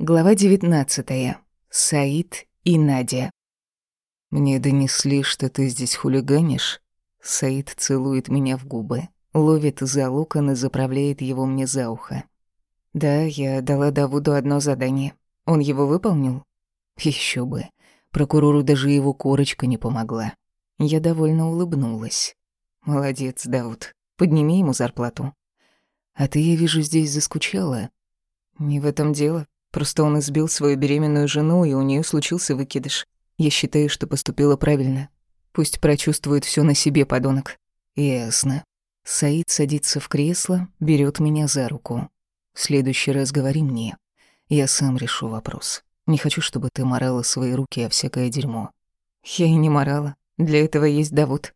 Глава 19. Саид и Надя. Мне донесли, что ты здесь хулиганишь. Саид целует меня в губы, ловит за локон и заправляет его мне за ухо. Да, я дала Давуду одно задание. Он его выполнил? Еще бы. Прокурору даже его корочка не помогла. Я довольно улыбнулась. Молодец, Дауд. Подними ему зарплату. А ты, я вижу, здесь заскучала. Не в этом дело. Просто он избил свою беременную жену, и у нее случился выкидыш. Я считаю, что поступила правильно. Пусть прочувствует все на себе, подонок. Ясно. Саид садится в кресло, берет меня за руку. В следующий раз говори мне. Я сам решу вопрос. Не хочу, чтобы ты морала свои руки о всякое дерьмо. Я и не морала. Для этого есть Давуд.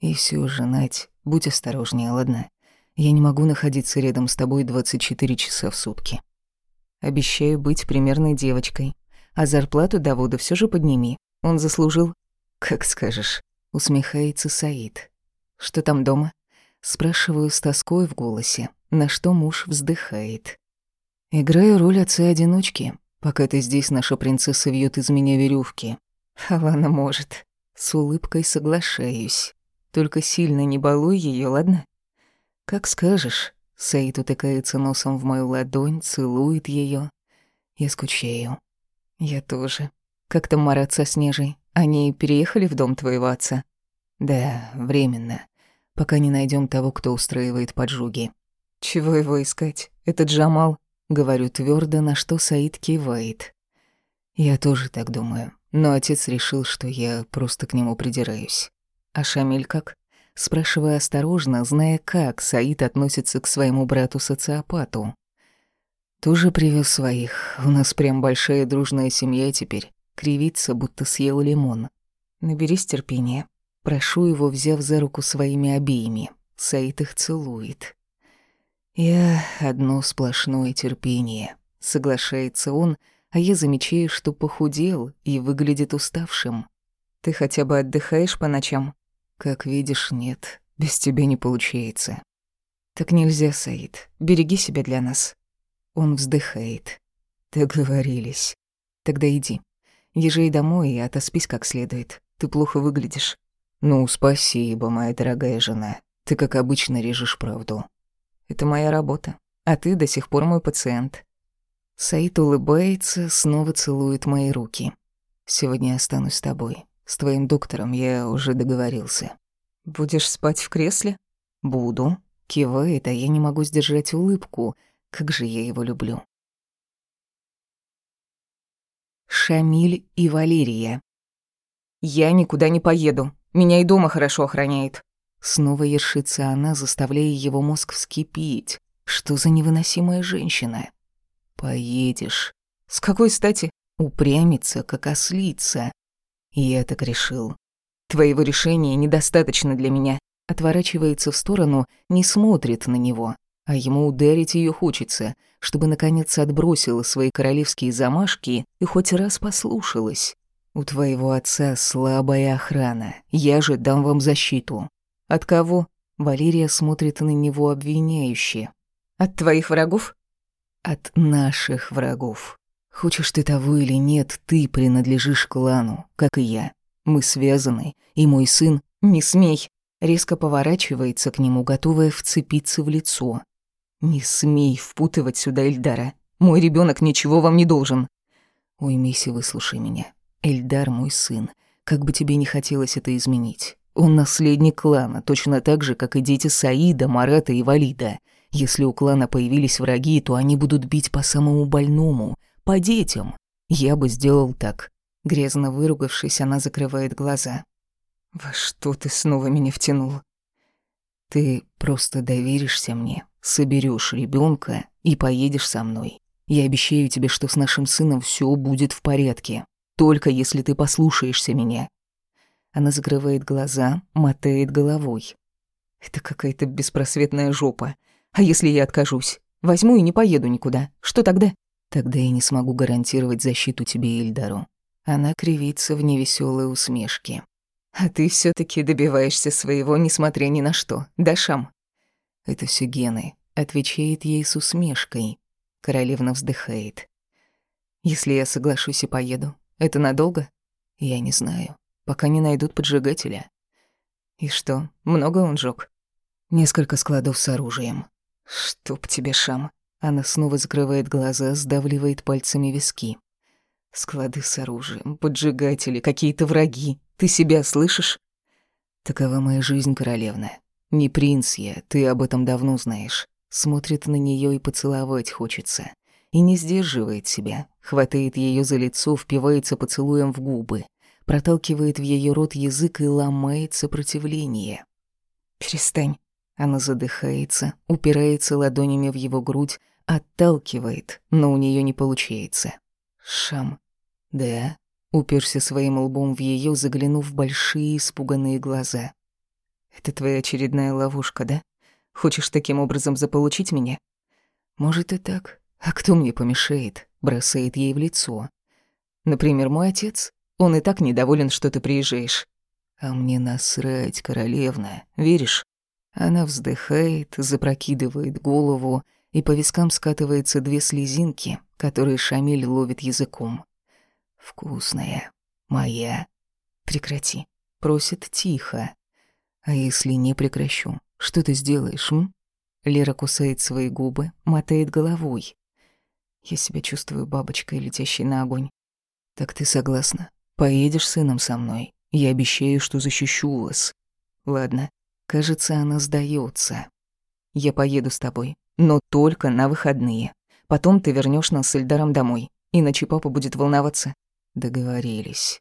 И все же, Надь, будь осторожнее, ладно? Я не могу находиться рядом с тобой 24 часа в сутки. Обещаю быть примерной девочкой. А зарплату Давуда все же подними. Он заслужил. Как скажешь. Усмехается Саид. Что там дома? Спрашиваю с тоской в голосе, на что муж вздыхает. Играю роль отца-одиночки. Пока ты здесь, наша принцесса вьет из меня веревки. Алана может. С улыбкой соглашаюсь. Только сильно не балуй ее, ладно? Как скажешь. Саид утыкается носом в мою ладонь, целует ее. Я скучаю. Я тоже. Как там Марат со Снежей? Они переехали в дом твоего отца? Да, временно. Пока не найдем того, кто устраивает поджоги. Чего его искать? Это Джамал. Говорю твердо, на что Саид кивает. Я тоже так думаю. Но отец решил, что я просто к нему придираюсь. А Шамиль как? Спрашивая осторожно, зная, как Саид относится к своему брату-социопату. «Тоже привез своих. У нас прям большая дружная семья теперь. Кривится, будто съел лимон. Наберись терпения. Прошу его, взяв за руку своими обеими. Саид их целует. «Я одно сплошное терпение», — соглашается он, а я замечаю, что похудел и выглядит уставшим. «Ты хотя бы отдыхаешь по ночам?» Как видишь, нет. Без тебя не получается. Так нельзя, Саид. Береги себя для нас. Он вздыхает. Договорились. Тогда иди. Езжай домой и отоспись как следует. Ты плохо выглядишь. Ну, спасибо, моя дорогая жена. Ты, как обычно, режешь правду. Это моя работа. А ты до сих пор мой пациент. Саид улыбается, снова целует мои руки. Сегодня останусь с тобой. С твоим доктором я уже договорился. Будешь спать в кресле? Буду. Кивает, а я не могу сдержать улыбку. Как же я его люблю. Шамиль и Валерия. Я никуда не поеду. Меня и дома хорошо охраняет. Снова ершится она, заставляя его мозг вскипеть. Что за невыносимая женщина? Поедешь. С какой стати? Упрямится, как ослица. Я так решил. Твоего решения недостаточно для меня. Отворачивается в сторону, не смотрит на него. А ему ударить ее хочется, чтобы наконец отбросила свои королевские замашки и хоть раз послушалась. У твоего отца слабая охрана. Я же дам вам защиту. От кого? Валерия смотрит на него обвиняюще. От твоих врагов? От наших врагов. Хочешь ты того или нет, ты принадлежишь клану, как и я. Мы связаны, и мой сын... Не смей! Резко поворачивается к нему, готовая вцепиться в лицо. Не смей впутывать сюда Эльдара. Мой ребенок ничего вам не должен. Ой, Мисси, выслушай меня. Эльдар мой сын. Как бы тебе не хотелось это изменить. Он наследник клана, точно так же, как и дети Саида, Марата и Валида. Если у клана появились враги, то они будут бить по самому больному — по детям. Я бы сделал так. Грязно выругавшись, она закрывает глаза. «Во что ты снова меня втянул?» «Ты просто доверишься мне, соберешь ребенка и поедешь со мной. Я обещаю тебе, что с нашим сыном все будет в порядке, только если ты послушаешься меня». Она закрывает глаза, мотает головой. «Это какая-то беспросветная жопа. А если я откажусь? Возьму и не поеду никуда. Что тогда?» Тогда я не смогу гарантировать защиту тебе и Эльдару. Она кривится в невеселой усмешке. А ты все таки добиваешься своего, несмотря ни на что, да, Шам? Это все гены, отвечает ей с усмешкой. Королевна вздыхает. Если я соглашусь и поеду, это надолго? Я не знаю, пока не найдут поджигателя. И что, много он жёг? Несколько складов с оружием. Чтоб тебе, Шам. Она снова закрывает глаза, сдавливает пальцами виски. Склады с оружием, поджигатели, какие-то враги. Ты себя слышишь? Такова моя жизнь, королевна. Не принц я, ты об этом давно знаешь. Смотрит на неё и поцеловать хочется. И не сдерживает себя. Хватает её за лицо, впивается поцелуем в губы. Проталкивает в её рот язык и ломает сопротивление. «Перестань». Она задыхается, упирается ладонями в его грудь, отталкивает, но у неё не получается. «Шам». «Да?» Уперся своим лбом в её, заглянув в большие испуганные глаза. «Это твоя очередная ловушка, да? Хочешь таким образом заполучить меня?» «Может и так. А кто мне помешает?» Бросает ей в лицо. «Например, мой отец. Он и так недоволен, что ты приезжаешь». «А мне насрать, королевна. Веришь?» Она вздыхает, запрокидывает голову, и по вискам скатывается две слезинки, которые Шамиль ловит языком. «Вкусная. Моя. Прекрати». Просит тихо. «А если не прекращу, что ты сделаешь, м?» Лера кусает свои губы, мотает головой. Я себя чувствую бабочкой, летящей на огонь. Так ты согласна? Поедешь с сыном со мной. Я обещаю, что защищу вас. Ладно. Кажется, она сдается. Я поеду с тобой, но только на выходные. Потом ты вернешь нас с Эльдаром домой, иначе папа будет волноваться. Договорились.